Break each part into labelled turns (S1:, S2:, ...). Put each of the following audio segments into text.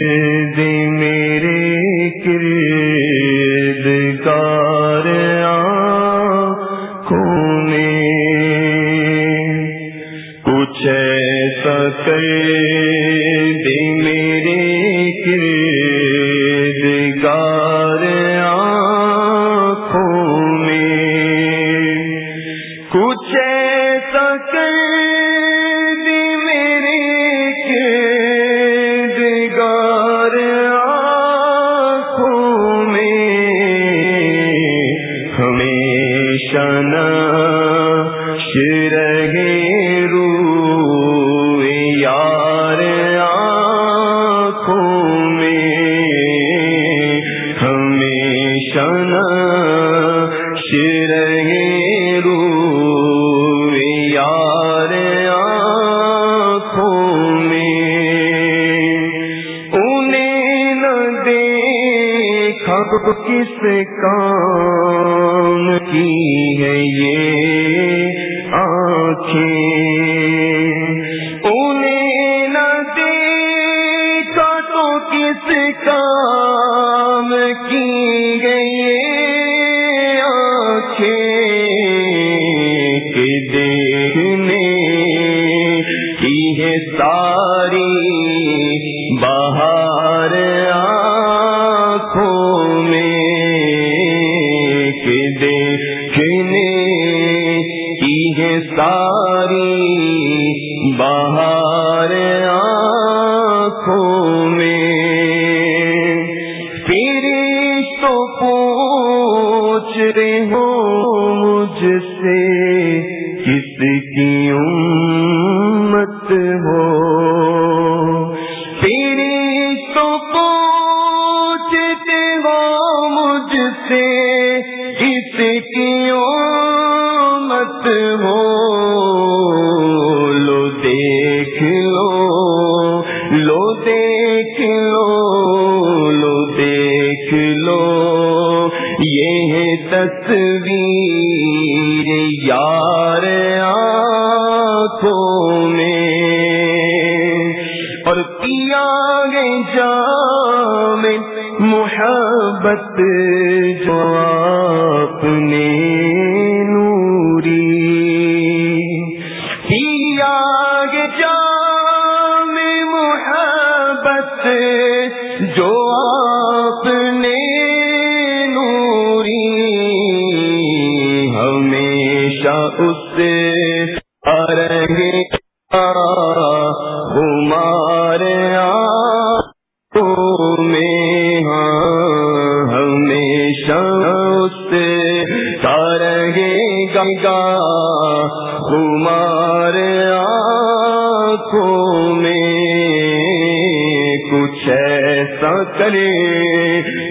S1: میرے کی ہے یہ آنکھیں۔ انہیں نہ دیکھا تو کس کام کی دیکھ لو لو دیکھ لو لو دیکھ لو یہ تصویر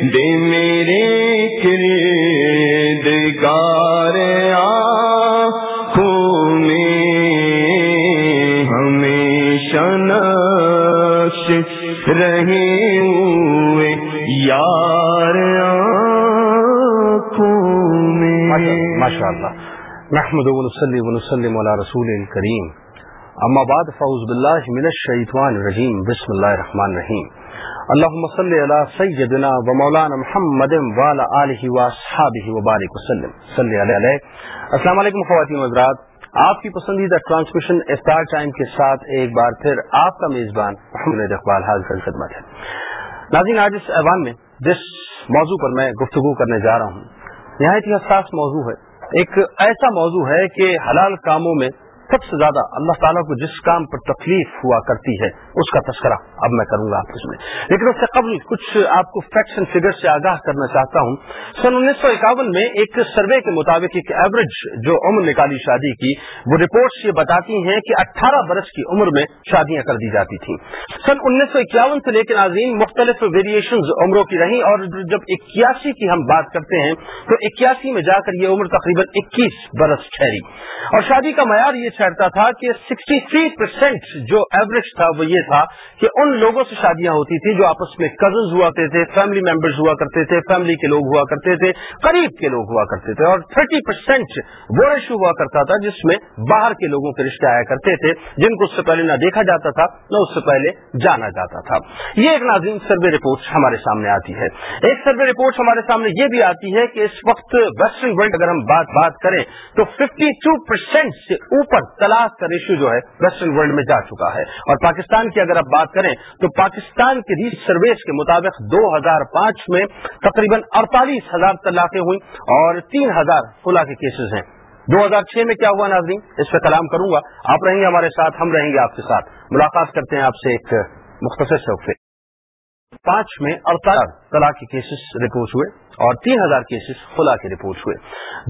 S1: دے میرے کردگار آنکھوں میں ہمیشہ نقش رہے ہوئے یار آنکھوں میں
S2: ماشاء اللہ محمد ونسلی ونسلم علی رسول کریم۔ اما بعد، فاؤز باللہ من الشیطان الرجیم، بسم اللہ الرحمن الرحیم۔ اللہم صلی علی سیدنا و مولانا محمد وعلی آلہ و اصحابہ و بارک وسلم. صلی علیہ علیہ. السلام علیکم خواتین و حضرات. آپ کی پسندیدہ ٹرانسمیشن افطار ٹائم کے ساتھ ایک بار پھر آپ کا میزبان محمد اقبال حاضر خدمت ہے. ناظرین، آج اس ایوان میں جس موضوع پر میں گفتگو کرنے جا رہا ہوں، نہایت ہی حساس موضوع ہے. ایک ایسا موضوع ہے کہ حلال کاموں میں سب سے زیادہ اللہ تعالیٰ کو جس کام پر تکلیف ہوا کرتی ہے، اس کا تذکرہ اب میں کروں گا آپ اس میں۔ لیکن اس سے قبل کچھ آپ کو فیکٹس اینڈ فگر سے آگاہ کرنا چاہتا ہوں۔ سن انیس سو اکاون میں ایک سروے کے مطابق ایک ایوریج جو عمر نکالی شادی کی، وہ رپورٹس یہ بتاتی ہیں کہ اٹھارہ برس کی عمر میں شادیاں کر دی جاتی تھیں۔ سن انیس سو اکیاون سے لے کر عظیم مختلف ویریشنز عمروں کی رہیں اور جب اکیاسی کی ہم بات کرتے ہیں، تو اکیاسی میں جا کر یہ عمر تقریباً اکیس برس ٹھہری۔ اور شادی کا معیار یہ ٹھہرتا تھا کہ سکسٹی تھری پرسینٹ جو ایوریج تھا وہ یہ تھا کہ ان لوگوں سے شادیاں ہوتی تھی جو آپس میں کزنز ہوا کرتے تھے فیملی ممبرز ہوا کرتے تھے فیملی کے لوگ ہوا کرتے تھے، قریب کے لوگ ہوا کرتے تھے اور تھرٹی پرسینٹ وہ ریشو ہوا کرتا تھا جس میں باہر کے لوگوں کے رشتے آیا کرتے تھے، جن کو اس سے پہلے نہ دیکھا جاتا تھا، نہ اس سے پہلے جانا جاتا تھا۔ یہ ایک ناظرین سروے رپورٹ ہمارے سامنے آتی ہے۔ ایک سروے رپورٹ ہمارے سامنے یہ بھی آتی ہے کہ اس وقت ویسٹرن ورلڈ اگر ہم بات بات کریں تو ففٹی ٹو پرسینٹ سے اوپر طلاق کا ریشو جو ہے ویسٹرن ورلڈ میں جا چکا ہے۔ اور پاکستان کی اگر آپ بات کریں تو پاکستان کے ریس سرویز کے مطابق دو ہزار پانچ میں تقریباً اڑتالیس ہزار طلاقیں ہوئی اور تین ہزار فلا کے کیسز ہیں۔ دو ہزار چھ میں کیا ہوا ناظرین؟ اس پہ کلام کروں گا۔ آپ رہیں گے ہمارے ساتھ، ہم رہیں گے آپ کے ساتھ۔ ملاقات کرتے ہیں آپ سے ایک مختصر شوق سے۔ پانچ میں اڑتالیس طلاق کے کیسز رپورٹ ہوئے۔ اور تین ہزار کیسز خلا کے رپورٹ ہوئے۔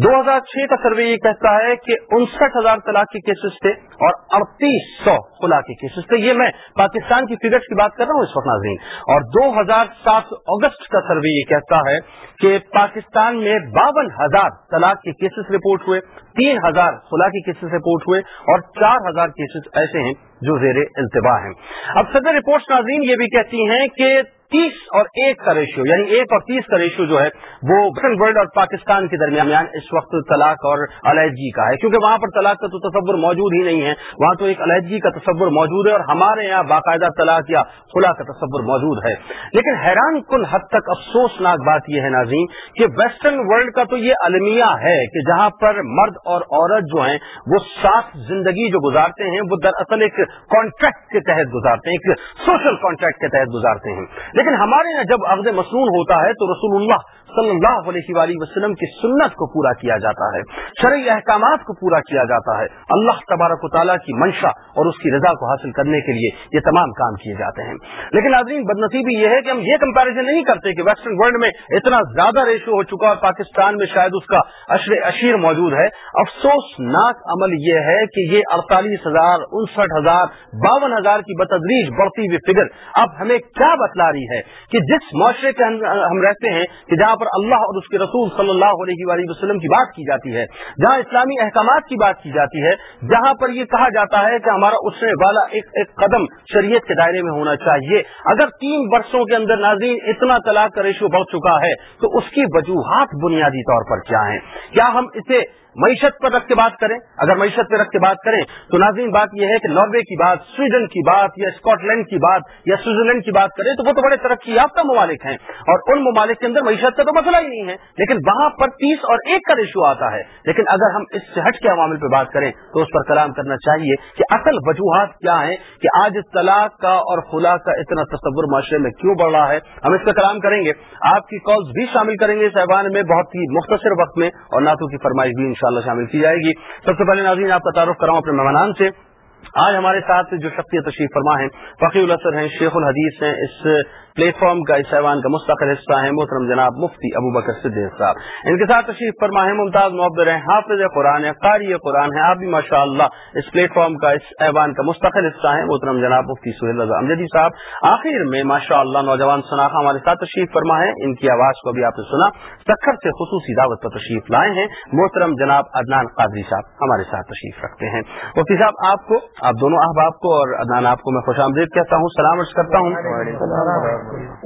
S2: دو ہزار چھ کا سروے یہ کہتا ہے کہ انسٹھ ہزار طلاق کے کیسز تھے اور اڑتیس سو خلا کے کیسز تھے۔ یہ میں پاکستان کی فگرس کی بات کر رہا ہوں اس وقت، ناظرین۔ اور دو ہزار سات اگست کا سروے یہ کہتا ہے کہ پاکستان میں باون ہزار طلاق کے کیسز رپورٹ ہوئے، تین ہزار خلا کے کیسز رپورٹ ہوئے اور چار ہزار کیسز ایسے ہیں جو زیر التباہ ہیں۔ اب صدر رپورٹس، ناظرین، یہ بھی کہتی ہیں کہ تیس اور ایک کا ریشو یعنی ایک اور تیس کا ریشو جو ہے وہ ویسٹرن ورلڈ اور پاکستان کے درمیان اس وقت طلاق اور علیحدگی کا ہے۔ کیونکہ وہاں پر طلاق کا تو تصور موجود ہی نہیں ہے۔ وہاں تو ایک علیحدگی کا تصور موجود ہے اور ہمارے یہاں باقاعدہ طلاق یا خلا کا تصور موجود ہے۔ لیکن حیران کن حد تک افسوسناک بات یہ ہے ناظرین کہ ویسٹرن ورلڈ کا تو یہ المیہ ہے کہ جہاں پر مرد اور عورت جو ہیں، وہ ساتھ زندگی جو گزارتے ہیں، وہ دراصل ایک کانٹریکٹ کے تحت گزارتے ہیں، ایک سوشل کانٹریکٹ کے تحت گزارتے ہیں۔ لیکن ہمارے یہاں جب عقد مصنون ہوتا ہے تو رسول اللہ صلی اللہ علیہ وآلہ وسلم کی سنت کو پورا کیا جاتا ہے، شرعی احکامات کو پورا کیا جاتا ہے۔ اللہ تبارک و تعالیٰ کی منشا اور اس کی رضا کو حاصل کرنے کے لیے یہ تمام کام کیے جاتے ہیں۔ لیکن ناظرین بدنصیبی یہ ہے کہ ہم یہ کمپیرزن نہیں کرتے کہ ویسٹرن ورلڈ میں اتنا زیادہ ریشو ہو چکا اور پاکستان میں شاید اس کا اشر اشیر موجود ہے۔ افسوسناک عمل یہ ہے کہ یہ اڑتالیس ہزار، انسٹھ ہزار، باون ہزار کی بتدریج بڑھتی ہوئی فگر اب ہمیں کیا بتلا رہی ہے کہ جس معاشرے کے ہم رہتے ہیں کہ جہاں پر اللہ اور اس کے رسول صلی اللہ علیہ وآلہ وسلم کی بات کی جاتی ہے، جہاں اسلامی احکامات کی بات کی جاتی ہے، جہاں پر یہ کہا جاتا ہے کہ ہمارا اٹھنے والا ایک ایک قدم شریعت کے دائرے میں ہونا چاہیے۔ اگر تین برسوں کے اندر ناظرین اتنا طلاق کا ریشو بڑھ چکا ہے، تو اس کی وجوہات بنیادی طور پر کیا ہیں؟ کیا ہم اسے معیشت پر رکھ کے بات کریں۔ اگر معیشت پہ رکھ کے بات کریں تو ناظرین بات یہ ہے کہ ناروے کی بات، سویڈن کی بات یا اسکاٹ لینڈ کی بات یا سوئٹزرلینڈ کی بات کریں تو وہ تو بڑے ترقی یافتہ ممالک ہیں۔ اور ان ممالک کے اندر معیشت کا تو مسئلہ ہی نہیں ہے۔ لیکن وہاں پر تیس اور ایک کا ریشو آتا ہے۔ لیکن اگر ہم اس سے ہٹ کے عوامل پہ بات کریں تو اس پر کلام کرنا چاہیے کہ اصل وجوہات کیا ہیں کہ آج طلاق کا اور خلا کا اتنا تصور معاشرے میں کیوں بڑھ رہا ہے۔ ہم اس پہ کلام کریں گے۔ آپ کی کالز بھی شامل کریں گے صاحبان میں بہت ہی مختصر وقت میں اور نعتوں کی فرمائش بھی انشاءاللہ شامل کی جائے گی۔ سب سے پہلے ناظرین، آپ کا تعارف کراؤں اپنے مہمان سے۔ آج ہمارے ساتھ جو شخصیت تشریف فرما ہیں فقی الاسر ہیں، شیخ الحدیث ہیں، اس پلیٹ فارم کا اس ایوان کا مستقل حصہ ہے محترم جناب مفتی ابو بکر صدیق صاحب۔ ان کے ساتھ تشریف فرما ہے ممتاز محبر ہیں، حافظ قرآن ہے قاری قرآن ہے آپ بھی ماشاء اللہ اس پلیٹ فارم کا، اس ایوان کا مستقل حصہ ہے محترم جناب مفتی سہیل رضا امجدی صاحب۔ آخر میں ماشاء اللہ نوجوان سناخا ہمارے ساتھ تشریف فرما ہے ان کی آواز کو بھی آپ نے سنا۔ سکھر سے خصوصی دعوت پر تشریف لائے ہیں، محترم جناب عدنان قادری صاحب ہمارے ساتھ تشریف رکھتے ہیں۔ مفتی صاحب، آپ کو آپ دونوں احباب کو اور عدنان آپ کو میں خوش آمدید کہتا ہوں، سلام عرض کرتا ہوں۔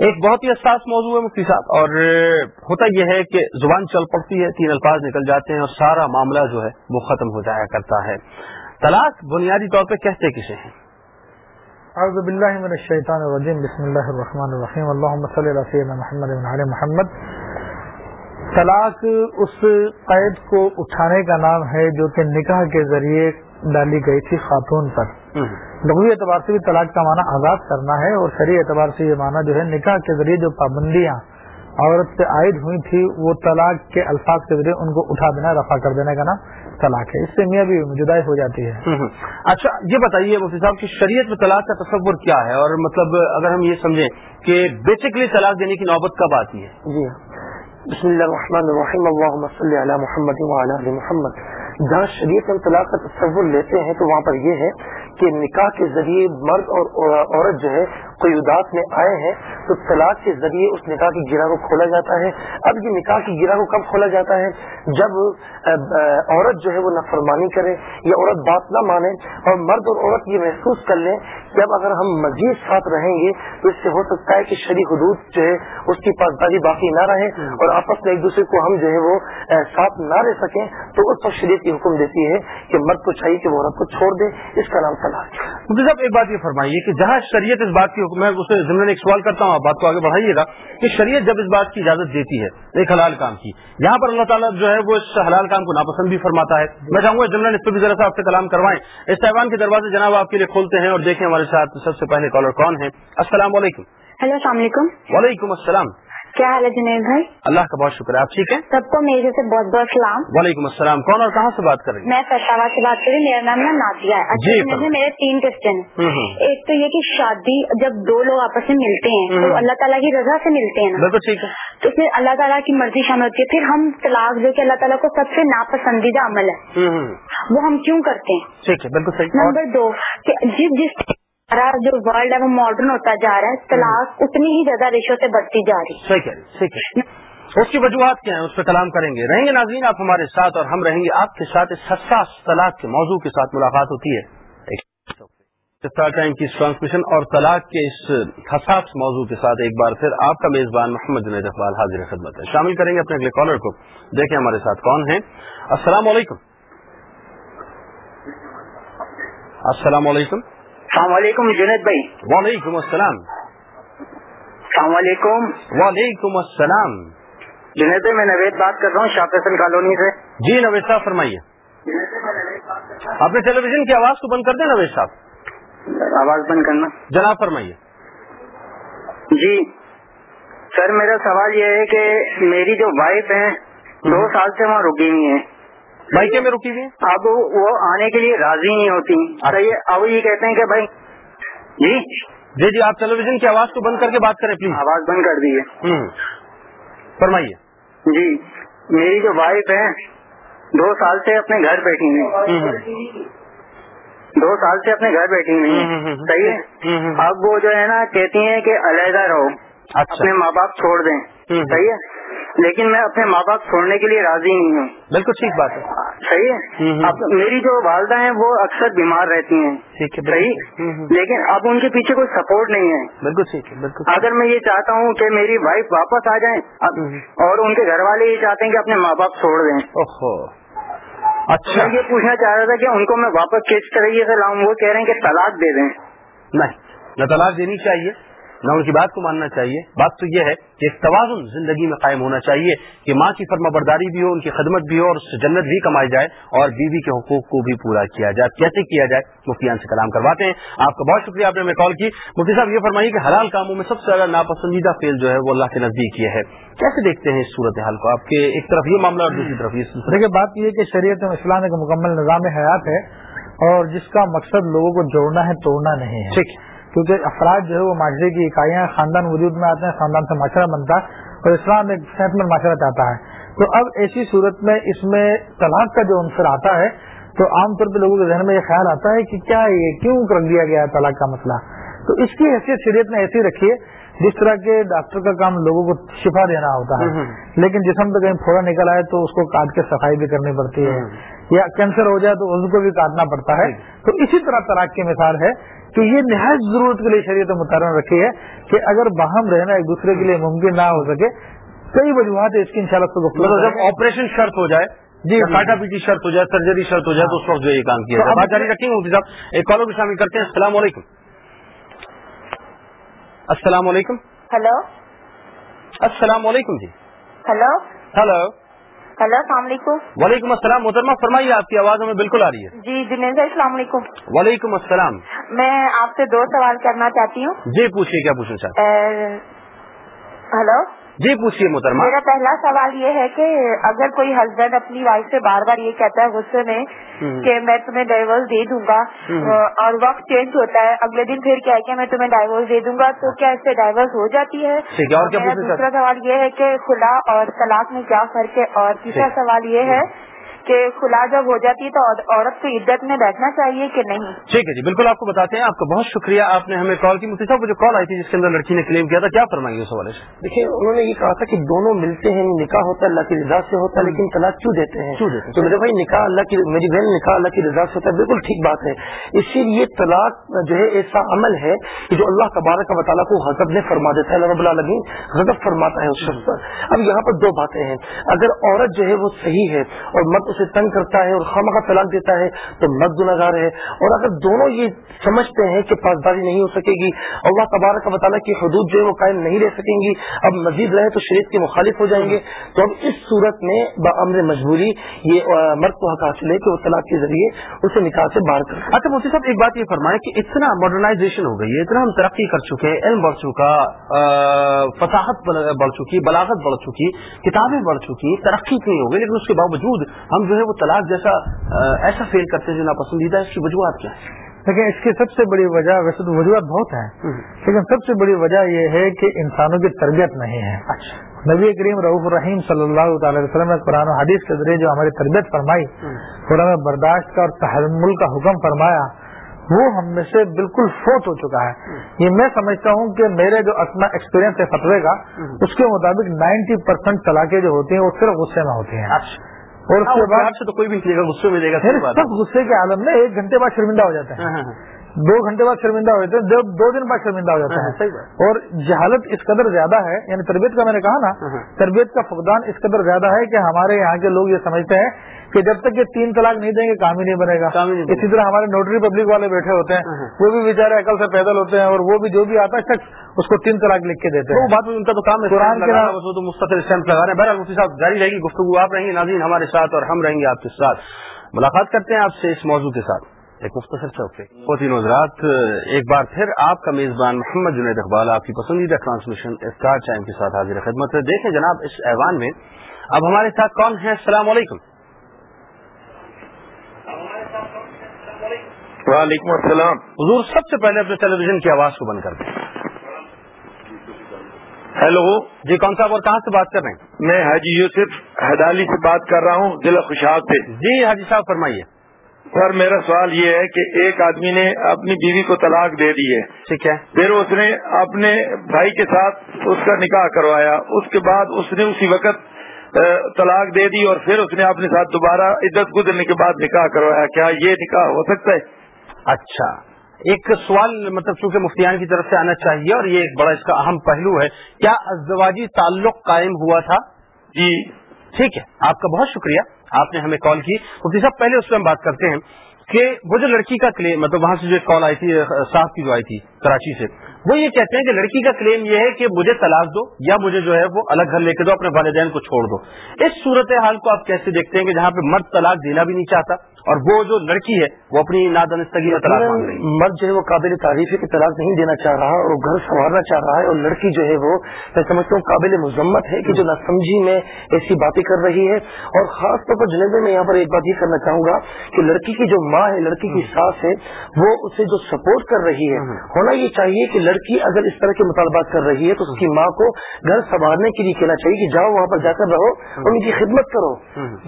S2: ایک بہت ہی حساس موضوع ہے مفتی صاحب، اور ہوتا یہ ہے کہ زبان چل پڑتی ہے، تین الفاظ نکل جاتے ہیں اور سارا معاملہ جو ہے وہ ختم ہو جایا کرتا ہے۔ طلاق بنیادی طور پہ کہتے کسے ہیں؟
S3: اعوذ باللہ من الشیطان الرجیم، بسم اللہ الرحمن الرحیم، اللہم صلی اللہ سیدنا محمد بن علی محمد۔ طلاق اس قید کو اٹھانے کا نام ہے جو کہ نکاح کے ذریعے ڈالی گئی تھی خاتون پر۔ لغوی اعتبار سے بھی طلاق کا معنی آزاد کرنا ہے اور شرعی اعتبار سے یہ معنی جو ہے نکاح کے ذریعے جو پابندیاں عورت سے عائد ہوئی تھی وہ طلاق کے الفاظ کے ذریعے ان کو اٹھا دینا رفع کر دینے کا نام طلاق ہے۔ اس سے میاں بھی جدائی ہو جاتی ہے۔
S2: اچھا یہ بتائیے مفتی صاحب کی شریعت میں طلاق کا تصور کیا ہے؟ اور مطلب اگر ہم یہ سمجھیں کہ بیسکلی طلاق دینے کی نوبت کب آتی ہے؟
S4: جی۔ بسم اللہ الرحمن الرحیم۔ اللہم صلی علی محمد وعلی محمد۔ جہاں شریعت میں طلاق کا تصور لیتے ہیں تو وہاں پر یہ ہے کہ نکاح کے ذریعے مرد اور عورت جو ہے قیودات میں آئے ہیں تو طلاق کے ذریعے اس نکاح کی گرہ کو کھولا جاتا ہے۔ اب یہ نکاح کی گرہ کو کب کھولا جاتا ہے؟ جب عورت جو ہے وہ نفرمانی کرے یا عورت بات نہ مانے اور مرد اور عورت یہ محسوس کر لیں کہ اب اگر ہم مزید ساتھ رہیں گے تو اس سے ہو سکتا ہے کہ شری حدود جو ہے اس کی پاسداری باقی نہ رہے اور آپس میں ایک دوسرے کو ہم جو ہے وہ ساتھ نہ رہ سکیں تو اس پر شریعت کی حکم دیتی ہے کہ مرد کو چاہیے کہ وہ عورت کو چھوڑ دے اس کا نام طلاق
S2: صاحب ایک بات یہ فرمائیے کہ جہاں شریعت اس بات کی حکم ہے اسے ضمن ایک سوال کرتا ہوں آپ بات کو آگے بڑھائیے گا کہ شریعت جب اس بات کی اجازت دیتی ہے ایک حلال کام کی یہاں پر اللہ تعالیٰ جو ہے وہ اس حلال کام کو ناپسند بھی فرماتا ہے۔ میں چاہوں گا ضمن اس پہ بھی ذرا سا آپ سے کلام کروائیں۔ اس تیوان کے دروازے جناب آپ کے لیے کھولتے ہیں اور دیکھیں ہمارے ساتھ سب سے پہلے کالر کون ہے السلام علیکم۔
S5: ہیلو السلام علیکم۔
S2: وعلیکم السلام۔
S5: کیا حال ہے جنید بھائی؟
S2: اللہ کا بہت شکر ہے آپ ٹھیک ہے
S5: سب کو میرے سے بہت بہت سلام۔
S2: وعلیکم السلام کون اور کہاں سے بات کر رہی ہیں؟
S5: میں فیصلہ سے بات کر رہی ہوں میرا نام نا نازیہ ہے
S2: جی،
S5: اچھا۔ میرے تین کوشچن
S2: ہوں۔
S5: ایک تو یہ کہ شادی جب دو لوگ آپس میں ملتے ہیں تو۔ اللہ تعالیٰ کی رضا سے ملتے ہیں
S2: بالکل ٹھیک ہے۔
S5: تو پھر اللہ تعالیٰ کی مرضی شامل ہوتی ہے پھر ہم طلاق جو کہ اللہ تعالیٰ کو سب سے ناپسندیدہ عمل ہے۔ وہ ہم کیوں کرتے ہیں؟
S2: ٹھیک ہے بالکل صحیح۔
S5: نمبر دو جس جس طرح جو ورلڈ ہے وہ ماڈرن ہوتا جا رہا ہے طلاق اتنی ہی زیادہ ریشو سے بڑھتی جا رہی ہے۔
S2: ٹھیک ہے اس کی وجوہات کیا ہیں؟ اس پہ کلام کریں گے۔ رہیں گے ناظرین آپ ہمارے ساتھ اور ہم رہیں گے آپ کے ساتھ اس حساس طلاق کے موضوع کے ساتھ ملاقات ہوتی ہے۔ ٹائم کی ٹرانسمیشن اور طلاق کے اس حساس موضوع کے ساتھ ایک بار پھر آپ کا میزبان محمد جنید اقبال حاضر خدمت ہے۔ شامل کریں گے اپنے اگلے کالر کو۔ دیکھیں ہمارے ساتھ کون ہیں۔ السلام علیکم۔ السلام علیکم۔
S6: السلام علیکم جنید بھائی۔
S2: وعلیکم السلام۔
S6: السلام علیکم۔
S2: وعلیکم السلام۔
S6: جنید بھائی میں نوید بات کر رہا ہوں شاہ فیصل کالونی سے۔
S2: جی نوید صاحب فرمائیے۔ اپنے ٹیلی ویژن کی آواز کو بند کر دیں نوید صاحب؟
S6: آواز بند کرنا۔
S2: جناب فرمائیے۔
S6: جی سر میرا سوال یہ ہے کہ میری جو وائف ہے دو سال سے وہاں رکی ہوئی ہیں۔
S2: بائکیں میں رکی ہوئی
S6: اب وہ آنے کے لیے راضی نہیں ہوتی۔ اب یہ کہتے ہیں کہ بھائی جی؟
S2: جی جی آپ ٹیلی ویژن کی آواز کو بند کر کے بات کریں پلیز۔
S6: آواز بند کر دی ہے
S2: ہوں۔ فرمائیے۔
S6: جی میری جو وائف ہے دو سال سے اپنے گھر بیٹھی ہیں۔ دو سال سے اپنے گھر بیٹھی ہیں۔ صحیح ہے۔ اب وہ جو ہے نا کہتی ہیں کہ علیحدہ رہو
S2: اچھا۔
S6: اپنے ماں باپ چھوڑ دیں۔ صحیح ہے؟ لیکن میں اپنے ماں باپ چھوڑنے کے لیے راضی نہیں ہوں۔
S2: بالکل ٹھیک بات ہے۔
S6: صحیح۔ ہے؟ اب میری جو والدہ ہیں وہ اکثر بیمار رہتی ہیں۔
S2: ٹھیک ہے
S6: صحیح۔ لیکن اب ان کے پیچھے کوئی سپورٹ نہیں ہے۔
S2: بالکل ٹھیک ہے بالکل۔
S6: اگر میں یہ چاہتا ہوں کہ میری وائف واپس آ جائیں۔ اور ان کے گھر والے یہ چاہتے ہیں کہ اپنے ماں باپ چھوڑ دیں۔
S2: اوہو۔ اچھا۔
S6: میں یہ پوچھنا چاہ رہا تھا کہ ان کو میں واپس کس طریقے سے لاؤں؟ وہ کہہ رہے ہیں کہ طلاق دے دیں۔
S2: نہیں نہ طلاق دینی چاہیے۔ نہ ان کی بات کو ماننا چاہیے۔ بات تو یہ ہے کہ ایک توازن زندگی میں قائم ہونا چاہیے کہ ماں کی فرما برداری بھی ہو ان کی خدمت بھی ہو اور جنت بھی کمائی جائے اور بیوی کے حقوق کو بھی پورا کیا جائے۔ کیسے کیا جائے؟ مفتیان سے کلام کرواتے ہیں۔ آپ کا بہت شکریہ آپ نے ہمیں کال کی۔ مفتی صاحب یہ فرمائیے کہ حلال کاموں میں سب سے زیادہ ناپسندیدہ فیل جو ہے وہ اللہ کے نزدیک یہ ہے۔ کیسے دیکھتے ہیں اس صورت حال کو؟ آپ کے ایک طرف یہ معاملہ اور دوسری طرف یہ
S3: دیکھیے بات یہ ہے کہ شریعت اسلام ایک مکمل نظام حیات ہے اور جس کا مقصد لوگوں کو جوڑنا ہے توڑنا نہیں ہے۔
S2: ٹھیک۔
S3: کیونکہ افراد جو ہے وہ معاشرے کی اکائیاں ہیں، خاندان وجود میں آتے ہیں خاندان سے معاشرہ بنتا ہے اور اسلام ایک صحت مند معاشرہ چاہتا ہے۔ تو اب ایسی صورت میں اس میں طلاق کا جو عنصر آتا ہے تو عام طور پہ لوگوں کے ذہن میں یہ خیال آتا ہے کہ کیا یہ کیوں رکھ دیا گیا ہے طلاق کا مسئلہ؟ تو اس کی حیثیت شریعت نے ایسی رکھی ہے جس طرح کے ڈاکٹر کا کام لوگوں کو شفا دینا ہوتا ہے۔ لیکن جسم پہ کہیں پھوڑا نکل آئے تو اس کو کاٹ کے صفائی بھی کرنی پڑتی ہے۔ یا کینسر ہو جائے تو اس کو بھی کاٹنا پڑتا ہے۔ تو اسی طرح طلاق کی مثال ہے کہ یہ نہایت ضرورت کے لیے شریعت متعارن رکھی ہے کہ اگر باہم رہنا ایک دوسرے کے لیے ممکن نہ ہو سکے کئی وجوہات اس کی انشاءاللہ شاء
S2: مطلب جب آپریشن شرط ہو جائے جی کاٹا پیٹی شرط ہو جائے سرجری شرط ہو جائے تو اس وقت جو یہ کام کیا بات جاری رکھیں گے صاحب ایک کالوں کو شامل کرتے ہیں۔ السلام علیکم۔ السلام علیکم۔
S5: ہیلو
S2: السلام علیکم جی۔
S5: Hello
S2: hello.
S5: ہیلو السلام علیکم
S2: وعلیکم السلام محترمہ فرمائیے آپ کی آواز ہمیں بالکل آ رہی ہے۔
S5: جی بھائی السلام علیکم۔
S2: وعلیکم السلام۔
S5: میں آپ سے دو سوال کرنا چاہتی ہوں۔
S2: جی پوچھیے کیا پوچھنا چاہتے
S5: ہیلو
S2: ہیں جی پوچھیے محترمہ۔
S5: میرا پہلا سوال یہ ہے کہ اگر کوئی ہسبینڈ اپنی وائف سے بار بار یہ کہتا ہے غصے میں کہ میں تمہیں ڈائیورس دے دوں گا اور وقت چینج ہوتا ہے اگلے دن پھر کیا ہے کہ میں تمہیں ڈائیورس دے دوں گا تو کیا اس سے ڈائیورس ہو جاتی ہے؟ دوسرا سوال یہ ہے کہ خلا اور طلاق میں کیا فرق ہے؟ اور تیسرا۔ سوال یہ ہے
S7: کہ خلا جب ہو جاتی تو عورت کو عدت میں بیٹھنا چاہیے کہ نہیں؟
S2: ٹھیک ہے جی بالکل آپ کو بتاتے ہیں آپ کا بہت شکریہ آپ نے ہمیں کال کی۔ مفتی صاحب جو کال آئی تھی جس کے اندر لڑکی نے کلیم کیا تھا کیا فرمائیے اس حوالے سے؟
S4: دیکھیے انہوں نے یہ کہا تھا کہ دونوں ملتے ہیں نکاح ہوتا ہے اللہ کی رضا سے ہوتا ہے لیکن طلاق کیوں دیتے ہیں؟ تو میرے بھائی نکاح اللہ کی میری بہن نکاح اللہ کی رضا سے ہوتا ہے بالکل ٹھیک بات ہے۔ اسی لیے طلاق جو ہے ایسا عمل ہے کہ جو اللہ تبارک کا مطالعہ کو حضب نے فرما دیتا ہے رب العالمین غضب فرماتا ہے اس شخص پر۔ اب یہاں پر دو باتیں ہیں۔ اگر عورت جو ہے وہ صحیح ہے اور مرد اسے تنگ کرتا ہے اور خامہ کا طلاق دیتا ہے، تو مرد گناگار ہے۔ اور اگر دونوں یہ سمجھتے ہیں کہ پاسداری نہیں ہو سکے گی، اللہ تبارک و تعالیٰ کی حدود جو ہے وہ قائم نہیں رہ سکیں گی۔ اب مزید رہے تو شریعت کے مخالف ہو جائیں گے۔ تو اب اس صورت میں بامر مجبوری، یہ مرد کو حق حاصل ہے کہ وہ طلاق کے ذریعے اسے نکاح سے باہر کر
S2: اچھا مفتی صاحب، ایک بات یہ فرمائیں کہ اتنا ماڈرنائزیشن ہو گئی ہے، اتنا ہم ترقی کر چکے ہیں، علم بڑھ چکا فصاحت بڑھ بڑھ چکی، بلاغت بڑھ چکی، کتابیں بڑھ چکی، ترقی اتنی ہو گئی لیکن اس کے باوجود ہم جو ہے وہ طلاق جیسا ایسا فیل کرتے ہیں جو ناپسندیدہ ہے اس کی وجوہات کیا ہے
S3: لیکن اس کی سب سے بڑی وجہ ویسے تو وجوہات بہت ہیں لیکن سب سے بڑی وجہ یہ ہے کہ انسانوں کی تربیت نہیں ہے۔ نبی کریم رعف الرحیم صلی اللہ تعالی وسلم نے قرآن و حدیث کے ذریعے جو ہماری تربیت فرمائی اور ہمیں برداشت کا اور تحمل کا حکم فرمایا وہ ہم میں سے بالکل فوت ہو چکا ہے۔ یہ میں سمجھتا ہوں کہ میرے جو اپنا ایکسپیرینس ہے فتوے کا اس کے مطابق نائنٹی پرسینٹ طلاقیں جو ہوتی ہیں وہ صرف غصے میں ہوتی ہیں۔ اور اس کے بعد
S2: سے تو کوئی بھی نہیں لے گا غصے میں دے گا
S3: سب غصے کے عالم میں ایک گھنٹے بعد شرمندہ ہو جاتے ہیں دو گھنٹے بعد شرمندہ ہو جاتے ہیں دو- دن بعد شرمندہ ہو
S2: ہاں، صحیح بات۔
S3: اور جہالت اس قدر زیادہ ہے یعنی تربیت کا میں نے کہا نا
S2: ہاں۔
S3: تربیت کا فقدان اس قدر زیادہ ہے کہ ہمارے یہاں کے لوگ یہ سمجھتے ہیں کہ جب تک یہ تین طلاق نہیں دیں گے کام ہی نہیں بنے گا۔ اسی طرح ہمارے نوٹری پبلک والے بیٹھے ہوتے ہیں۔
S2: ہاں۔
S3: وہ بھی بیچارے عقل سے پیدل ہوتے ہیں اور وہ بھی جو بھی آتا ہے شخص اس کو تین طلاق لکھ کے دیتے
S2: وہ
S3: ہیں
S2: بات ان کا تو کام ہے۔
S3: قرآن کے نام-
S2: تو مستقل اسٹیمپ لگا رہے ہیں۔ بہرحال مفتی صاحب جاری رہے گی گفتگو آپ رہیں گے ناظرین ہمارے ساتھ اور ہم رہیں گے آپ کے ساتھ۔ ملاقات کرتے ہیں آپ سے اس موضوع کے ساتھ۔ ایک مختصر چوکے خواتین حضرات ایک بار پھر آپ کا میزبان محمد جنید اقبال آپ کی پسندیدہ ٹرانسمیشن اسٹار ٹائم کے ساتھ حاضر خدمت ہے۔ دیکھیں جناب اس ایوان میں۔ اب ہمارے ساتھ کون ہیں السلام علیکم۔
S8: وعلیکم السلام۔
S2: حضور سب سے پہلے اپنے ٹیلی ویژن کی آواز کو بند کر دیں۔
S8: ہیلو۔
S2: جی کون صاحب اور کہاں سے بات کر رہے ہیں؟
S8: میں حاجی یوسف حدالی سے بات کر رہا ہوں ضلع خوشحال سے۔
S2: جی حاجی صاحب فرمائیے۔
S8: سر میرا سوال یہ ہے کہ ایک آدمی نے اپنی بیوی کو طلاق دے دی ہے۔
S2: ٹھیک ہے۔
S8: پھر اس نے اپنے بھائی کے ساتھ اس کا نکاح کروایا۔ اس کے بعد اس نے اسی وقت طلاق دے دی اور پھر اس نے اپنے ساتھ دوبارہ عدت گزرنے کے بعد نکاح کروایا۔ کیا یہ نکاح ہو سکتا ہے؟
S2: اچھا۔ ایک سوال مطلب چونکہ مفتیان کی طرف سے آنا چاہیے اور یہ ایک بڑا اس کا اہم پہلو ہے کیا ازدواجی تعلق قائم ہوا تھا؟
S8: جی۔
S2: ٹھیک ہے آپ کا بہت شکریہ آپ نے ہمیں کال کی۔ مفتی صاحب پہلے اس پہ ہم بات کرتے ہیں کہ وہ جو لڑکی کا کلیم مطلب وہاں سے جو کال آئی تھی صاحب کی جو آئی تھی کراچی سے وہ یہ کہتے ہیں کہ لڑکی کا کلیم یہ ہے کہ مجھے طلاق دو یا مجھے جو ہے وہ الگ گھر لے کے دو اپنے والدین کو چھوڑ دو۔ اس صورت حال کو آپ کیسے دیکھتے ہیں کہ جہاں پہ مرد طلاق دینا بھی نہیں چاہتا؟ اور وہ جو لڑکی ہے وہ اپنی ہے۔
S4: مرد جو ہے وہ قابل تعریف ہے کہ طلاق نہیں دینا چاہ رہا اور گھر سنوارنا چاہ رہا ہے اور لڑکی جو ہے وہ میں سمجھتا ہوں قابل مذمت ہے کہ جو ناسمجھی میں ایسی باتیں کر رہی ہے۔ اور خاص طور پر جنید میں یہاں پر ایک بات یہ کرنا چاہوں گا کہ لڑکی کی جو ماں ہے لڑکی کی ساس ہے وہ اسے جو سپورٹ کر رہی ہے ہونا یہ چاہیے کہ لڑکی اگر اس طرح کے مطالبات کر رہی ہے تو اس کی ماں کو گھر سنوارنے کے لیے کہنا چاہیے کہ جاؤ وہاں پر جا کر رہو اور ان کی خدمت کرو۔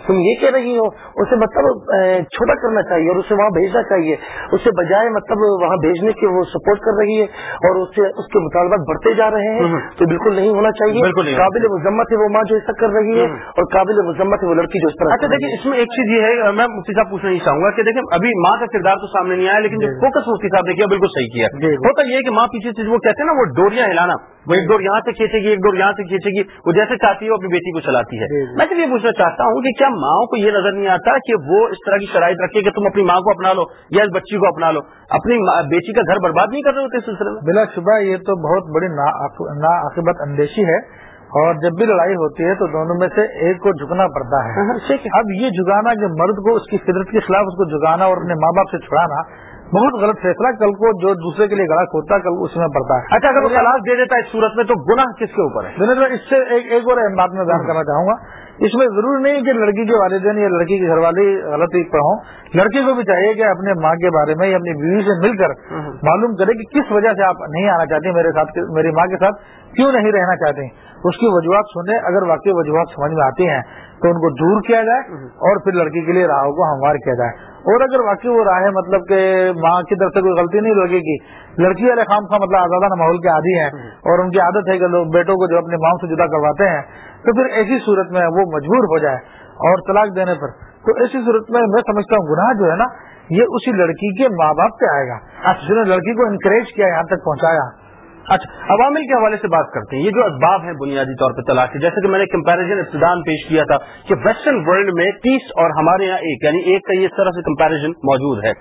S4: تم یہ کہہ رہی ہو اسے مطلب چھوٹا کرنا چاہیے اور اسے وہاں بھیجنا چاہیے۔ اسے بجائے مطلب وہاں بھیجنے کے وہ سپورٹ کر رہی ہے اور اس سے اس کے مطالبات بڑھتے جا رہے ہیں تو بالکل نہیں ہونا چاہیے۔ قابل مذمت ہے وہ ماں جو ایسا کر رہی ہے اور قابل مذمت ہے وہ لڑکی جو اس طرح
S2: اچھا دیکھیں اس میں ایک چیز یہ ہے میں مفتی صاحب پوچھنا چاہوں گا کہ دیکھیں ابھی ماں کا کردار تو سامنے نہیں آیا لیکن جو فوکس مفتی صاحب نے کیا بالکل صحیح کیا۔
S3: جی۔
S2: ہوتا یہ کہ ماں پیچھے سے وہ کہتے ہیں نا وہ ڈوریاں ہلانا۔ وہ ایک ڈور یہاں سے کھینچے گی ایک ڈور یہاں سے کھینچے گی وہ جیسے چاہتی ہے وہ اپنی بیٹی کو چلاتی ہے۔
S3: جی۔
S2: میں تو یہ پوچھنا چاہتا ہوں کہ کیا ماؤں کو یہ نظر نہیں آتا کہ وہ اس طرح کی شرائط رکھے کہ تم اپنی ماں کو اپنا لو یا اس بچی کو اپنا لو۔ اپنی بیٹی کا گھر برباد نہیں کر رہے ہوتے اس سلسلے میں؟
S3: بلا شبہ یہ تو بہت بڑی ناعاقبت اندیشی ہے اور جب بھی لڑائی ہوتی ہے تو دونوں میں سے ایک کو جھکنا پڑتا ہے۔ اب یہ جھکانا کہ مرد کو اس کی فطرت کے خلاف اس کو جھکانا اور اپنے ماں باپ سے چھڑانا بہت غلط فیصلہ کل کو جو دوسرے کے لیے گڑا کھوتا ہے کل اس میں پڑتا ہے۔
S2: اچھا اگر وہ طلاق دے دیتا ہے اس صورت میں تو گناہ کس کے اوپر ہے؟
S3: اس سے ایک اور اہم بات میں بیان کرنا چاہوں گا۔ اس میں ضرور نہیں کہ لڑکی کے والدین یا لڑکی کے گھر والے غلطی پر ہوں۔ لڑکی کو بھی چاہیے کہ اپنے ماں کے بارے میں یا اپنی بیوی سے مل کر معلوم کرے کہ کس وجہ سے آپ نہیں آنا چاہتے میرے ساتھ میری ماں کے ساتھ کیوں نہیں رہنا چاہتے اس کی وجوہات سنیں اگر واقعی وجوہات سمجھ میں آتی ہیں تو ان کو دور کیا جائے اور پھر لڑکی کے لیے راہوں کو ہموار کیا جائے۔ اور اگر واقعی وہ راہ مطلب کہ ماں کی طرف سے کوئی غلطی نہیں لگے گی لڑکی والے خام خواہ مطلب آزادہ ماحول کے عادی ہیں اور ان کی عادت ہے کہ لوگ بیٹوں کو جو اپنی ماں سے جدا کرواتے ہیں تو پھر ایسی صورت میں وہ مجبور ہو جائے اور طلاق دینے پر۔ تو ایسی صورت میں میں سمجھتا ہوں گناہ جو ہے نا یہ اسی لڑکی کے ماں باپ پہ آئے گا۔ جنہوں نے لڑکی کو انکریج کیا یہاں تک پہنچایا۔
S2: اچھا عوامل کے حوالے سے بات کرتے ہیں۔ یہ جو اسباب ہیں بنیادی طور پہ طلاق کے جیسے کہ میں نے کمپیرزن ابتدان پیش کیا تھا کہ ویسٹرن ورلڈ میں تیس اور ہمارے یہاں ایک یعنی ایک کا یہ طرح سے کمپیرزن موجود ہے۔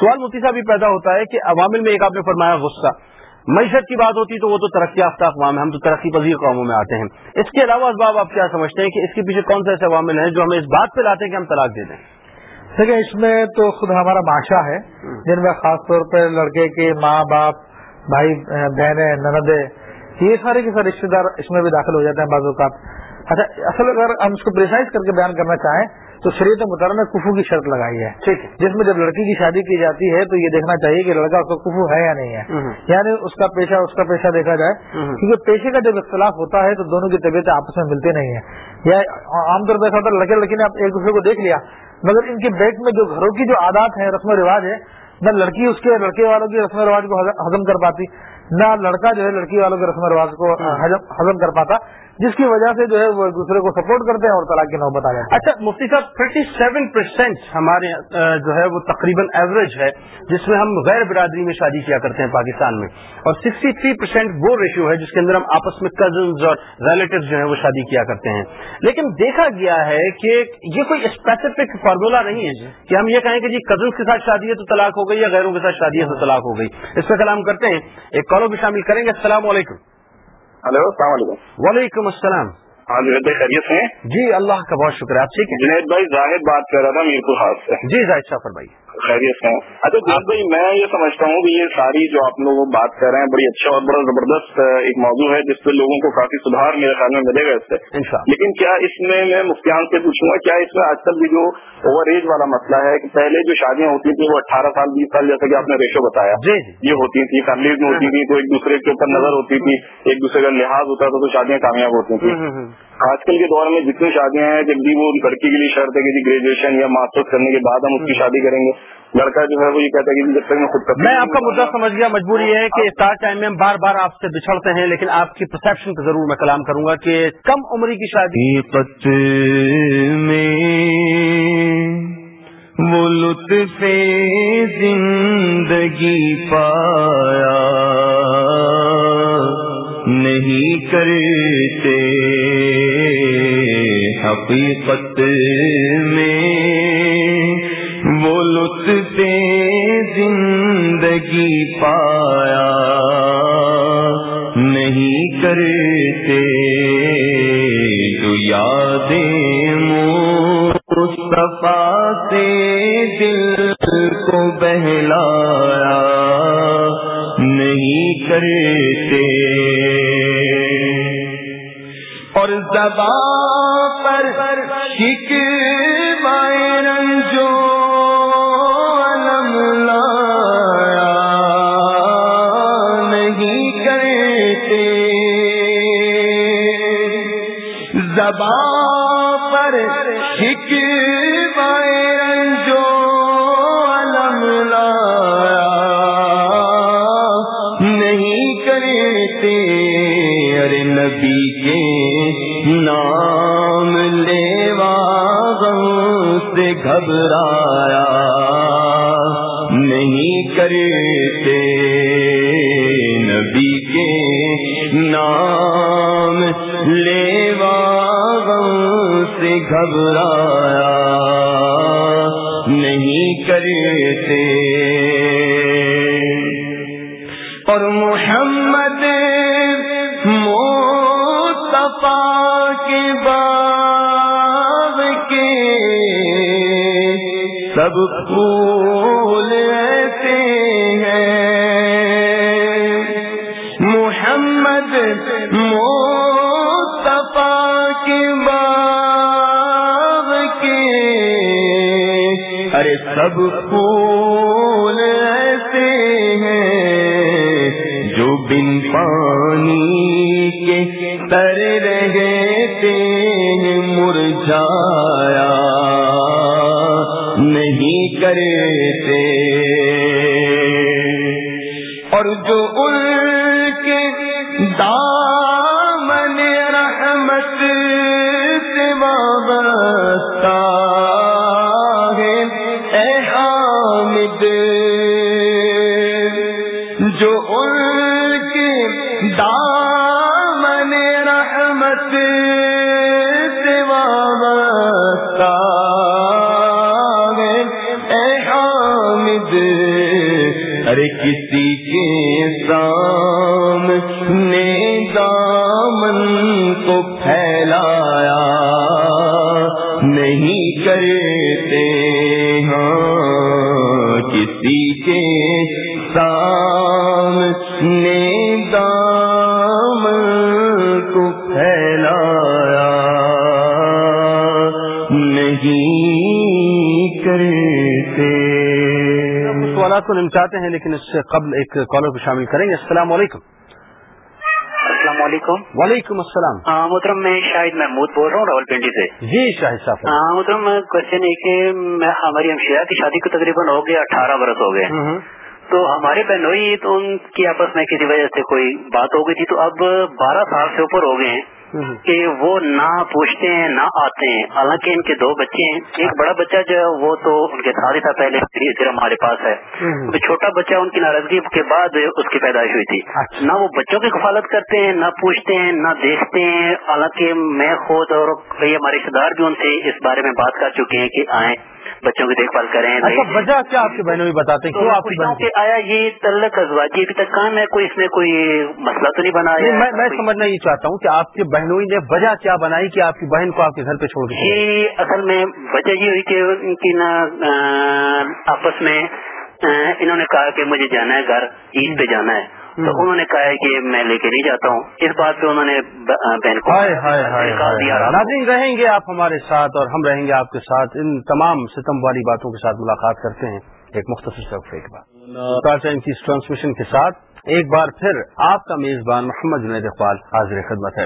S2: سوال مفتی صاحب بھی پیدا ہوتا ہے کہ عوامل میں ایک آپ نے فرمایا غصہ۔ معیشت کی بات ہوتی تو وہ تو ترقی یافتہ اقوام ہے ہم تو ترقی پذیر قوموں میں آتے ہیں۔ اس کے علاوہ اسباب آپ کیا سمجھتے ہیں کہ اس کے پیچھے کون سے ایسے عوامل ہیں جو ہمیں اس بات پہ لاتے ہیں کہ ہم طلاق دے دیں؟
S3: دیکھیں اس میں تو خود ہمارا معاشرہ ہے جن میں خاص طور پہ لڑکے کے ماں باپ بھائی بہنیں نندے یہ سارے کے سارے رشتے دار اس میں بھی داخل ہو جاتے ہیں بعض اوقات۔ اچھا اصل اگر ہم اس کو پریسائز کر کے بیان کرنا چاہیں تو شریعت مطالعہ نے کفو کی شرط لگائی ہے۔
S2: ٹھیک ہے۔
S3: جس میں جب لڑکی کی شادی کی جاتی ہے تو یہ دیکھنا چاہیے کہ لڑکا اس کا کفو ہے یا نہیں ہے۔ یعنی اس کا پیشہ اس کا پیشہ دیکھا جائے۔ کیونکہ پیشے کا جب اختلاف ہوتا ہے تو دونوں کی طبیعتیں آپس میں ملتی نہیں ہے یا عام طور پر ایسا ہوتا ہے لڑکے لڑکی نے ایک دوسرے کو دیکھ لیا مگر ان کے بیٹ میں جو گھروں کی جو عادات ہیں رسم و رواج ہے نہ لڑکی اس کے لڑکے والوں کی رسم و رواج کو ہضم کر پاتی نہ لڑکا جو ہے لڑکی والوں کے رسم و رواج کو ہضم کر پاتا۔ جس کی وجہ سے جو ہے وہ ایک دوسرے کو سپورٹ کرتے ہیں اور طلاق کی نوبت آ جاتی
S2: اچھا مفتی صاحب تھرٹی سیون پرسینٹ ہمارے جو ہے وہ تقریباً ایوریج ہے، جس میں ہم غیر برادری میں شادی کیا کرتے ہیں پاکستان میں۔ اور سکسٹی تھری پرسینٹ وہ ریشیو ہے جس کے اندر ہم آپس میں کزنز اور ریلیٹو جو ہے وہ شادی کیا کرتے ہیں۔ لیکن دیکھا گیا ہے کہ یہ کوئی اسپیسیفک فارمولا نہیں ہے جی۔ کہ ہم یہ کہیں کہ جی کزنس کے ساتھ شادی ہے تو طلاق ہو گئی یا غیروں کے ساتھ شادی ہے تو طلاق ہو گئی۔ اس پہ کلام کرتے ہیں۔ ایک کالوں بھی شامل کریں گے۔ السلام علیکم۔
S9: ہلو السلام علیکم۔
S2: وعلیکم السلام۔
S9: ہاں جنید بھائی خیریت ہیں؟
S2: جی اللہ کا بہت شکریہ آپ ٹھیک ہے
S9: جنید بھائی زاہد بات کر رہا تھا میرپور خاص سے۔
S2: جی زاہد شاہ فرمائیے۔
S9: خیریت سے اچھا جنید بھائی میں یہ سمجھتا ہوں کہ یہ ساری جو آپ لوگ بات کر رہے ہیں بڑی اچھا اور بڑا زبردست ایک موضوع ہے جس پہ لوگوں کو کافی سدھار میرے خیال میں ملے گا اس سے۔ لیکن کیا اس میں میں مفتیان سے پوچھوں گا کیا اس میں آج کل بھی جو اوور ایج والا مسئلہ ہے کہ پہلے جو شادیاں ہوتی تھیں وہ اٹھارہ سال بیس سال جیسا کہ آپ نے ریشو بتایا۔
S2: جی
S9: یہ ہوتی تھی فیملیز میں ہوتی تھی تو ایک دوسرے کے اوپر نظر ہوتی تھی ایک دوسرے کا لحاظ ہوتا تھا تو شادیاں کامیاب ہوتی تھیں۔ آج کل کے دور میں جتنی شادیاں ہیں جب بھی وہ لڑکی کے لیے شرط ہے کہ جی گریجویشن یا ماسٹر کرنے کے بعد ہم اس کی شادی کریں گے۔ لڑکا جو ہے وہ یہ کہتا ہے کہ جب تک میں خود
S2: میں آپ کا مدعا سمجھ گیا مجبوری ہے کہ افطار ٹائم میں ہم بار بار آپ سے بچھڑتے ہیں لیکن آپ کی پرسپشن پہ ضرور میں کلام کروں گا کہ کم عمری کی شادی۔
S1: میں وہ لطف زندگی پایا نہیں کرتے۔ حقیقت میں وہ لطف زندگی پایا نہیں کرتے جو یادیں مصطفیٰ سے دل کو بہلایا نہیں کرتے اور زبان پر شک رنجو علم لایا نہیں کرتے۔ زبان پر شک گھبرایا۔ نہیں کرتے نبی کے نام لیوا غم سے گھبرایا بھولتے ہیں۔ محمد موتپا کے باب کے ارے سب پھول
S2: سوالات کو نمٹاتے ہیں لیکن اس سے قبل ایک کالر کو شامل کریں گے۔ السلام علیکم۔
S10: السلام علیکم۔
S2: وعلیکم السلام۔
S10: محترم میں شاہد محمود بول رہا ہوں راول پنڈی سے۔
S2: جی شاہد صاحب۔
S10: محترم کوشچن یہ کہ ہماری ہمشیرہ کی شادی کو تقریباً ہو گیا اٹھارہ برس ہو گئے۔ تو ہمارے بہنوئی تو ان کی آپس میں کسی وجہ سے کوئی بات ہو گئی تھی تو اب بارہ سال سے اوپر ہو گئے ہیں۔ کہ وہ نہ پوچھتے ہیں نہ آتے ہیں۔ حالانکہ ان کے دو بچے ہیں۔ ایک بڑا بچہ جو ہے وہ تو ان کے ساتھ ہی تھا پہلے پھر ہمارے پاس ہے۔ چھوٹا بچہ ان کی ناراضگی کے بعد اس کی پیدائش ہوئی تھی۔ نہ وہ بچوں کی کفالت کرتے ہیں نہ پوچھتے ہیں نہ دیکھتے ہیں۔ حالانکہ میں خود اور ہمارے رشتے دار بھی ان سے اس بارے میں بات کر چکے ہیں کہ آئیں۔ بچوں کی دیکھ بھال کریں
S2: وجہ کیا آپ کے بہنوں بھی بتاتے ہیں
S10: کہ آیا یہ تعلق ازواجی ابھی تک کام ہے کوئی اس میں کوئی مسئلہ تو نہیں بنا
S2: میں میں سمجھنا یہ چاہتا ہوں کہ آپ کے بہنوں نے وجہ کیا بنائی کہ آپ کی بہن کو آپ کے گھر پہ چھوڑ دی
S10: یہ اصل میں وجہ یہ ہوئی کہ ان کی نا آپس میں انہوں نے کہا کہ مجھے جانا ہے گھر عید پہ جانا ہے۔ تو انہوں نے کہا ہے کہ میں لے کے نہیں جاتا ہوں۔ اس بات پہ انہوں نے بہن کو
S2: ناظرین رہیں گے آپ ہمارے ساتھ اور ہم رہیں گے آپ کے ساتھ۔ ان تمام ستم والی باتوں کے ساتھ ملاقات کرتے ہیں۔ ایک مختصر سے ایک بار ان کی ٹرانسمیشن کے ساتھ ایک بار پھر آپ کا میزبان محمد جنید اقبال حاضر خدمت ہے۔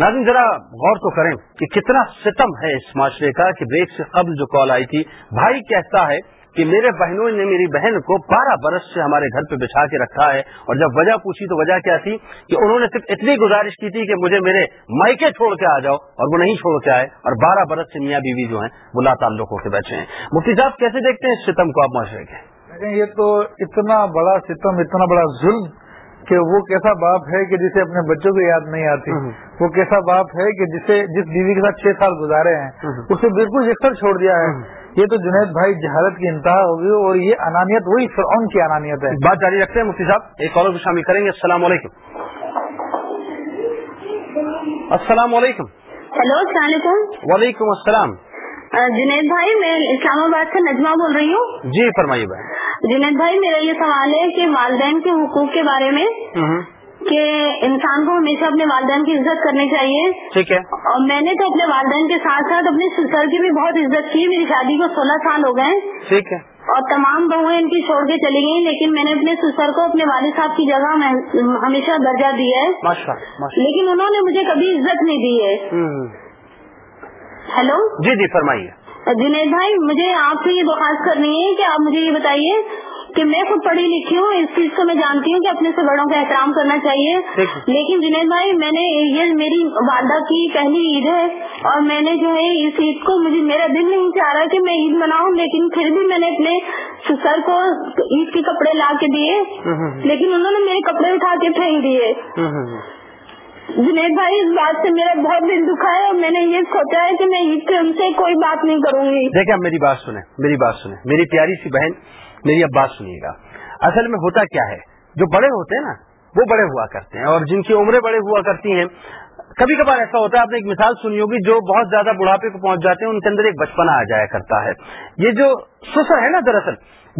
S2: ناظرین ذرا غور تو کریں کہ کتنا ستم ہے اس معاشرے کا کہ بریک سے قبل جو کال آئی تھی بھائی کہتا ہے کہ میرے بہنوں نے میری بہن کو بارہ برس سے ہمارے گھر پہ بچھا کے رکھا ہے اور جب وجہ پوچھی تو وجہ کیا تھی؟ کہ انہوں نے صرف اتنی گزارش کی تھی کہ مجھے میرے مائکے چھوڑ کے آ جاؤ اور وہ نہیں چھوڑ کے آئے اور بارہ برس سے میاں بیوی جو ہیں وہ لا تعلق ہو کے بیٹھے ہیں۔ مفتی صاحب کیسے دیکھتے ہیں اس ستم کو آپ معاشرے
S3: کے؟ یہ تو اتنا بڑا ستم اتنا بڑا ظلم کہ وہ کیسا باپ ہے کہ جسے اپنے بچوں کو یاد نہیں آتی؟ وہ کیسا باپ ہے کہ جسے جس بیوی کے ساتھ چھ سال گزارے ہیں؟ اسے بالکل یکسر چھوڑ دیا ہے۔ یہ تو جنید بھائی جہالت کی انتہا ہوگی اور یہ انانیت وہی فرعون کی انانیت ہے۔
S2: بات جاری رکھتے ہیں مفتی صاحب ایک اور بھی شامل کریں گے۔ السلام علیکم۔ السلام علیکم۔
S11: ہیلو السلام علیکم۔
S2: وعلیکم السلام۔
S11: جنید بھائی میں اسلام آباد سے نجمہ بول رہی ہوں۔
S2: جی فرمائیے بھائی۔
S11: جنید بھائی میرا یہ سوال ہے کہ والدین کے حقوق کے بارے میں کہ انسان کو ہمیشہ اپنے والدین کی عزت کرنی چاہیے۔
S2: ٹھیک ہے۔
S11: اور میں نے تو اپنے والدین کے ساتھ ساتھ اپنے سسر کی بھی بہت عزت کی میری شادی کو سولہ سال ہو گئے۔
S2: ٹھیک ہے۔
S11: اور تمام بہویں ان کی چھوڑ کے چلی گئی لیکن میں نے اپنے سسر کو اپنے والد صاحب کی جگہ ہمیشہ درجہ دیا ہے۔ لیکن انہوں نے مجھے کبھی عزت نہیں دی ہے۔ ہیلو؟
S2: جی جی فرمائیے۔
S11: جنید بھائی مجھے آپ سے یہ درخواست کرنی ہے کہ آپ مجھے یہ بتائیے کہ میں خود پڑھی لکھی ہوں اس چیز کو میں جانتی ہوں کہ اپنے سے بڑوں کا احترام کرنا چاہیے۔ لیکن جنید بھائی میں نے یہ میری والدہ کی پہلی عید ہے اور میں نے جو ہے اس عید کو مجھے میرا دل نہیں چاہ رہا کہ میں عید مناؤں لیکن پھر بھی میں نے اپنے سسر کو عید کے کپڑے لا کے دیے۔ لیکن انہوں نے میرے کپڑے اٹھا کے پھینک دیے۔ جنید بھائی اس بات سے میرا بہت دل دکھا ہے اور میں نے یہ سوچا ہے کہ میں عید کے ان سے کوئی بات نہیں کروں گی۔
S2: دیکھیں اب میری بات سنیں میری بات سنیں۔ میری پیاری سی بہن میری اب بات سنیے گا۔ اصل میں ہوتا کیا ہے؟ جو بڑے ہوتے ہیں نا، وہ بڑے ہوا کرتے ہیں اور جن کی عمریں بڑے ہوا کرتی ہیں۔ کبھی کبھار ایسا ہوتا ہے، آپ نے ایک مثال سنی ہوگی، جو بہت زیادہ بڑھاپے کو پہنچ جاتے ہیں، ان کے اندر ایک بچپنا آ جایا کرتا ہے۔ یہ جو سسر ہے نا دراصل،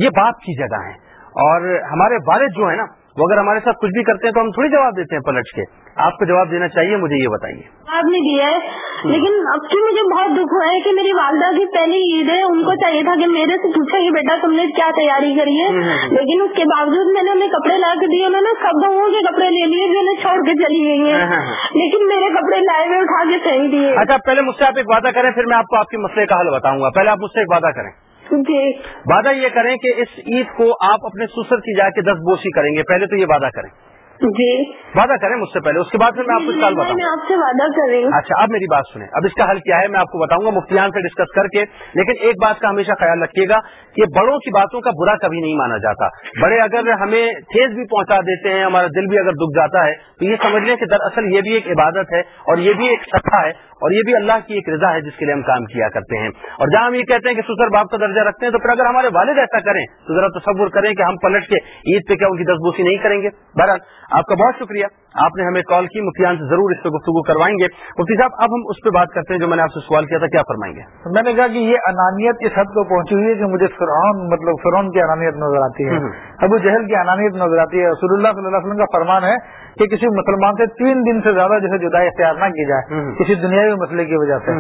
S2: یہ باپ کی جگہ ہے۔ اور ہمارے والد جو ہے نا وہ اگر ہمارے ساتھ کچھ بھی کرتے ہیں تو ہم تھوڑی جواب دیتے ہیں پلٹ کے۔ آپ کو جواب دینا چاہیے مجھے یہ بتائیے۔
S11: آپ نے دیا ہے لیکن اب کی مجھے بہت دکھ ہوا ہے کہ میری والدہ کی پہلی عید ہے ان کو چاہیے تھا کہ میرے سے پوچھا کہ بیٹا تم نے کیا تیاری کری ہے؟ لیکن اس کے باوجود میں نے انہیں کپڑے لا کے دیے انہوں نے سب بہو کے کپڑے لے لیے جو انہیں چھوڑ کے چلی گئی ہیں۔ لیکن میرے کپڑے لائے ہوئے اٹھا کے صحیح دیے۔
S2: اچھا پہلے مجھ سے آپ ایک وعدہ کریں پھر میں آپ کو آپ کے مسئلے کا حل بتاؤں گا۔ پہلے آپ مجھ سے ایک وعدہ کریں۔
S11: جی
S2: وعدہ یہ کریں کہ اس عید کو آپ اپنے سسر کی جا کے دس بوسی کریں گے۔ پہلے تو یہ وعدہ کریں۔
S11: جی۔
S2: وعدہ کریں مجھ سے پہلے اس کے بعد پھر میں آپ کو کال
S11: میں
S2: بتاؤں۔
S11: آپ سے وعدہ کر رہی ہوں
S2: اچھا اب میری بات سنیں۔ اب اس کا حل کیا ہے میں آپ کو بتاؤں گا مفتیان سے ڈسکس کر کے۔ لیکن ایک بات کا ہمیشہ خیال رکھیے گا کہ بڑوں کی باتوں کا برا کبھی نہیں مانا جاتا۔ بڑے اگر ہمیں ٹھیس بھی پہنچا دیتے ہیں ہمارا دل بھی اگر دکھ جاتا ہے تو یہ سمجھ لیں کہ دراصل یہ بھی ایک عبادت ہے اور یہ بھی ایک سفا ہے۔ اور یہ بھی اللہ کی ایک رضا ہے جس کے لیے ہم کام کیا کرتے ہیں۔ اور جہاں ہم یہ کہتے ہیں کہ سسر باپ کا درجہ رکھتے ہیں تو پھر اگر ہمارے والد ایسا کریں تو ذرا تصور کریں کہ ہم پلٹ کے عید پہ کیا ان کی دس بوسی نہیں کریں گے؟ بہرحال، آپ کا بہت شکریہ۔ آپ نے ہمیں کال کی مفتیان سے ضرور اس پہ گفتگو کروائیں گے۔ مفتی صاحب اب ہم اس پہ بات کرتے ہیں جو میں نے آپ سے سوال کیا تھا کیا فرمائیں گے؟
S3: میں نے کہا کہ یہ انانیت اس حد کو پہنچی ہوئی ہے کہ مجھے فرعون مطلب فرعون کی انانیت نظر آتی ہے۔ ابو جہل کی انانیت نظر آتی ہے۔ رسول اللہ صلی اللہ علیہ وسلم کا فرمان ہے کہ کسی مسلمان سے تین دن سے زیادہ جیسے جدائی اختیار نہ کی جائے کسی دنیاوی مسئلے کی وجہ سے۔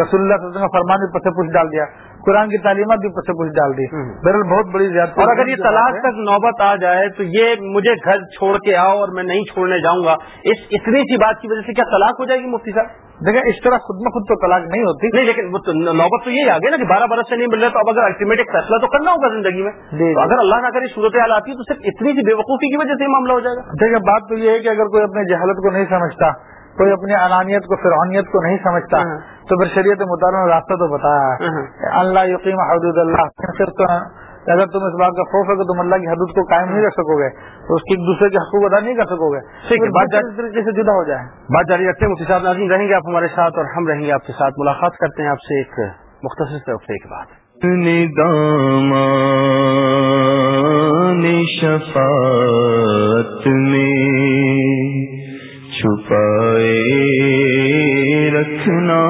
S3: رسول اللہ صلی اللہ علیہ وسلم کا فرمان بھی پسے پوچھ ڈال دیا۔ قرآن کی تعلیمات بھی پسے پوچھ ڈال دی۔ بہرحال بہت بڑی زیادہ
S2: اور اگر یہ طلاق تک نوبت آ جائے تو یہ مجھے گھر چھوڑ کے آؤ اور میں نہیں چھوڑنے جاؤں گا۔ اس اتنی سی بات کی وجہ سے کیا طلاق ہو جائے گی مفتی صاحب؟
S3: دیکھیں اس طرح خود میں خود تو طلاق نہیں ہوتی۔
S2: نہیں لیکن نوبت تو یہی آ گئی نا کہ بارہ برس سے نہیں مل رہے تو اب اگر الٹیمیٹ ایک فیصلہ تو کرنا ہوگا زندگی میں۔
S3: جی۔
S2: تو اگر اللہ نہ کرے صورت حال آتی ہے تو صرف اتنی سی بے وقوفی کی وجہ سے یہ معاملہ ہو جائے گا۔
S3: دیکھیں بات تو یہ ہے کہ اگر کوئی اپنے جہالت کو نہیں سمجھتا کوئی اپنی انانیت کو فرعونیت کو نہیں سمجھتا تو پھر شریعت مطالعہ نے راستہ تو بتایا ہے۔ اللہ یقین حدود اللہ۔ صرف تو اگر تم اس بات کا خوف ہے کہ تم اللہ کی حدود کو قائم نہیں رکھ سکو گے تو اس کی ایک دوسرے کے حقوق ادا نہیں کر سکو گے
S2: بات
S3: طریقے سے جدا ہو جائے
S2: بات جاری رکھتے ہیں مفتی صاحب ناظرین رہیں گے آپ ہمارے ساتھ اور ہم رہیں گے آپ کے ساتھ ملاقات کرتے ہیں۔ آپ سے ایک مختصر سے وقفے کے بعد
S1: دامان شفاعت میں چھپائے رکھنا۔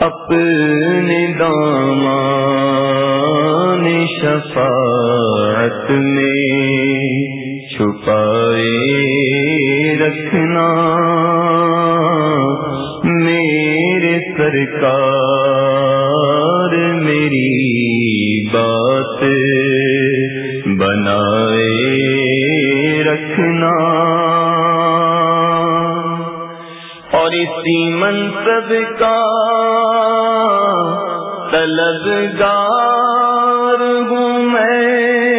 S1: اپنے دامان شفاعت میں چھپائے رکھنا۔ میرے سرکار میری بات اسی منصب کا طلبگار ہوں میں۔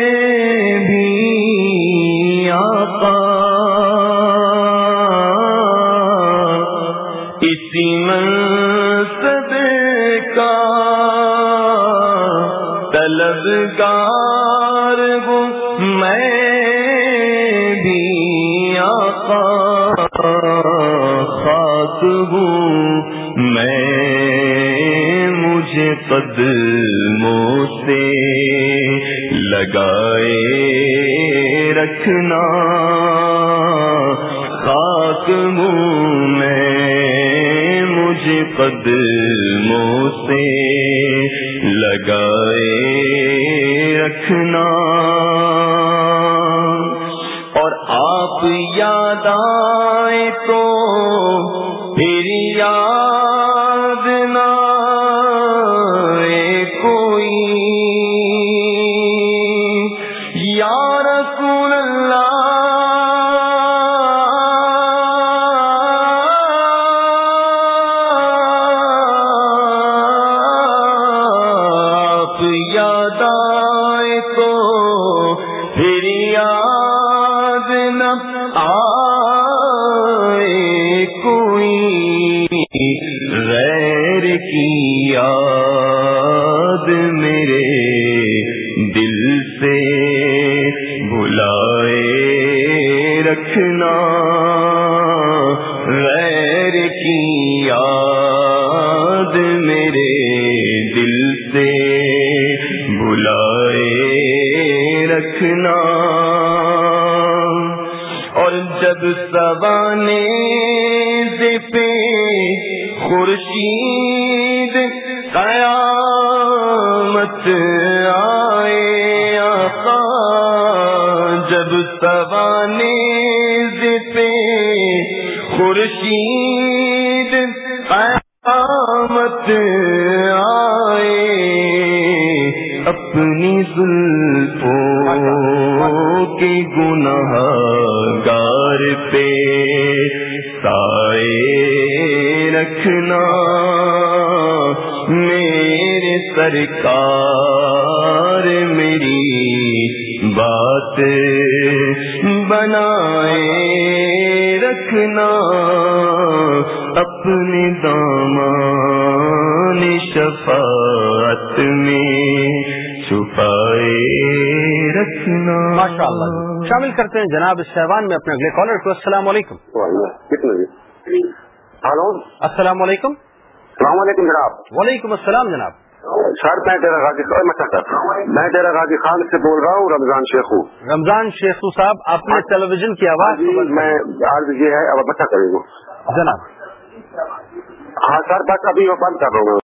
S1: خاک ہوں۔ میں مجھے قدموں سے لگائے رکھنا۔ خاک ہوں میں مجھے قدموں سے لگائے رکھنا۔ اور آپ یاد آئے تو خورشید قیامت
S2: ہیں جناب سیوان میں اپنے اگلے کالر کو السلام علیکم۔
S12: ہلو۔
S2: السلام علیکم۔
S12: السلام علیکم جناب۔
S2: وعلیکم السلام جناب۔
S12: سر میں ڈیرا غازی خان میں ڈیرا غازی خان سے بول رہا ہوں رمضان شیخو
S2: رمضان شیخو صاحب اپنے ٹیلی ویژن کی آواز
S12: جی میں عرض یہ ہے اب بچہ کرے گا
S2: جناب۔
S12: ہاں سر بس ابھی وہ بند کر رہا ہوں۔